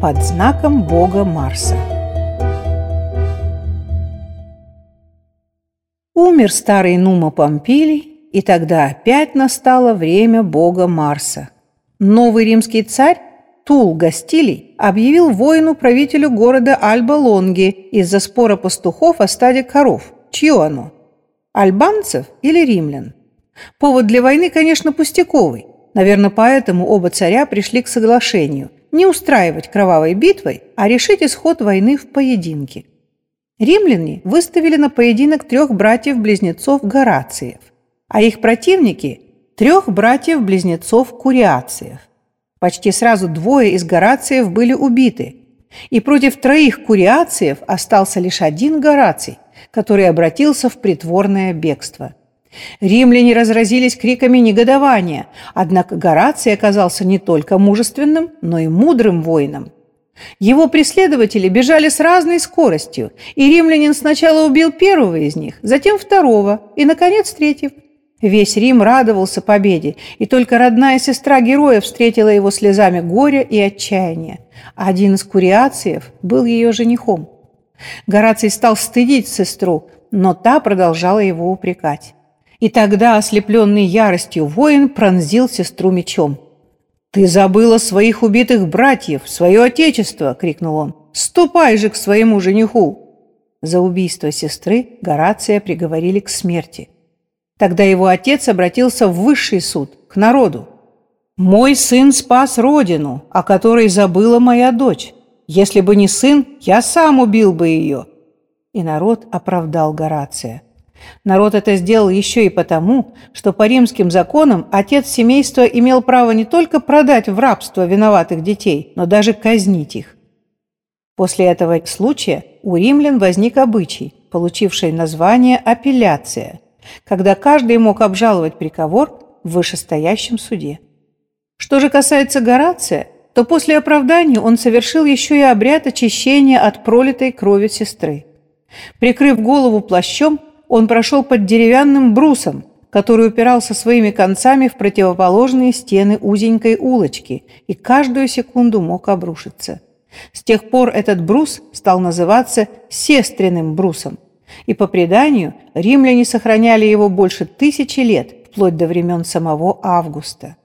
под знаком бога Марса. Умер старый Нума Помпилий, и тогда опять настало время бога Марса. Новый римский царь Тул Гастилий объявил войну правителю города Альба-Лонги из-за спора пастухов о стаде коров. Чье оно? Альбанцев или римлян? Повод для войны, конечно, пустяковый. Наверное, поэтому оба царя пришли к соглашению не устраивать кровавой битвой, а решить исход войны в поединке. Римляне выставили на поединок трех братьев-близнецов Горациев, а их противники – трех братьев-близнецов Куриациев. Почти сразу двое из Горациев были убиты, и против троих Куриациев остался лишь один Гораций, который обратился в притворное бегство – Римляне разразились криками негодования, однако Гораций оказался не только мужественным, но и мудрым воином. Его преследователи бежали с разной скоростью, и римлянин сначала убил первого из них, затем второго и, наконец, третьего. Весь Рим радовался победе, и только родная сестра героя встретила его слезами горя и отчаяния. Один из куриациев был ее женихом. Гораций стал стыдить сестру, но та продолжала его упрекать. И тогда, ослепленный яростью, воин пронзил сестру мечом. «Ты забыла своих убитых братьев, свое отечество!» – крикнул он. «Ступай же к своему жениху!» За убийство сестры Горация приговорили к смерти. Тогда его отец обратился в высший суд, к народу. «Мой сын спас родину, о которой забыла моя дочь. Если бы не сын, я сам убил бы ее». И народ оправдал Горация. Народ это сделал еще и потому, что по римским законам отец семейства имел право не только продать в рабство виноватых детей, но даже казнить их. После этого случая у римлян возник обычай, получивший название апелляция, когда каждый мог обжаловать приговор в вышестоящем суде. Что же касается Горация, то после оправдания он совершил еще и обряд очищения от пролитой крови сестры. Прикрыв голову плащом, он прошел под деревянным брусом, который упирался своими концами в противоположные стены узенькой улочки и каждую секунду мог обрушиться. С тех пор этот брус стал называться сестренным брусом, и по преданию римляне сохраняли его больше тысячи лет, вплоть до времен самого Августа.